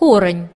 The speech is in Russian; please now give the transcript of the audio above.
корень.